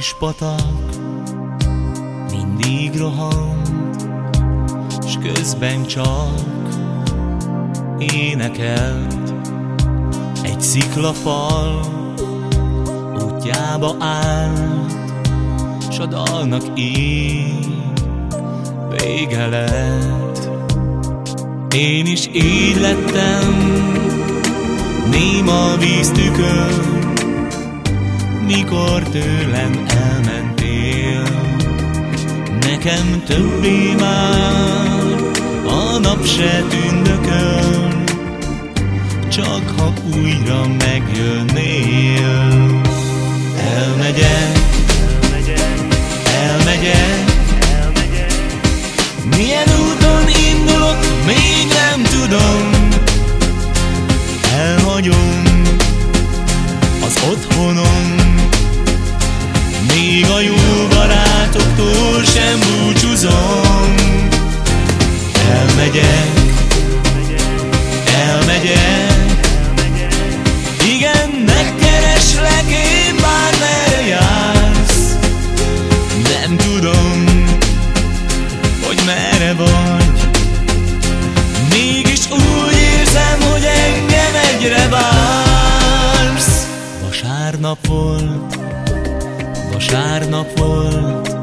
kis patak mindig rohan, s közben csak énekelt egy sziklafal útjába állt, s a dalnak így vége lett. Én is így lettem, néma víztükör, mikor tőlem elmentél. Nekem többé már a nap se tündököl, csak ha újra megjönnél. Elmegyek, elmegyek, milyen úton indulok, még nem tudom. Elhagyom az otthonom, még a jó barátoktól sem búcsúzom Vasárnap volt Vasárnap volt,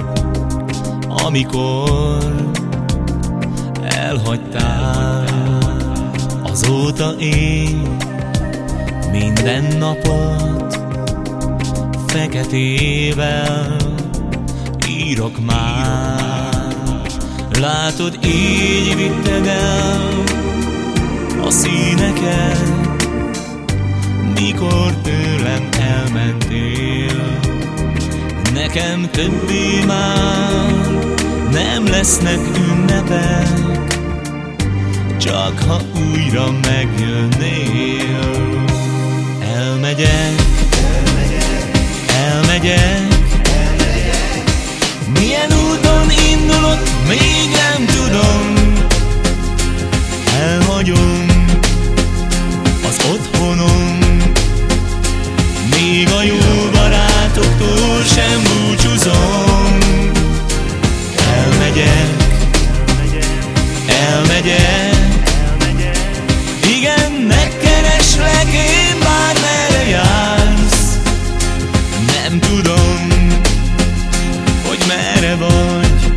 amikor elhagytál. Azóta én minden napot feketével írok már. Látod, így vitted el a színeket, mikor tőlem elmentél. Nekem többé már nem lesznek ünnepek, csak ha újra megjönnél. Elmegyek, elmegyek. Igen, megkereslek, én már merre jársz? Nem tudom, hogy merre vagy.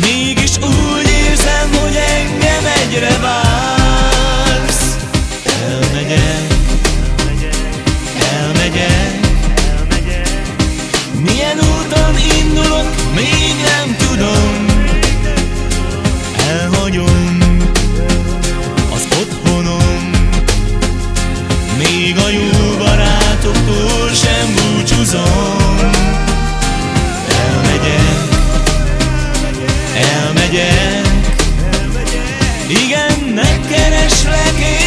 Mégis úgy érzem, hogy engem egyre vársz. Elmegyek elmegyek. Milyen úton indulok, még Még a jó barátoktól sem búcsúzom. Elmegyek, elmegyek. Igen, megkereslek én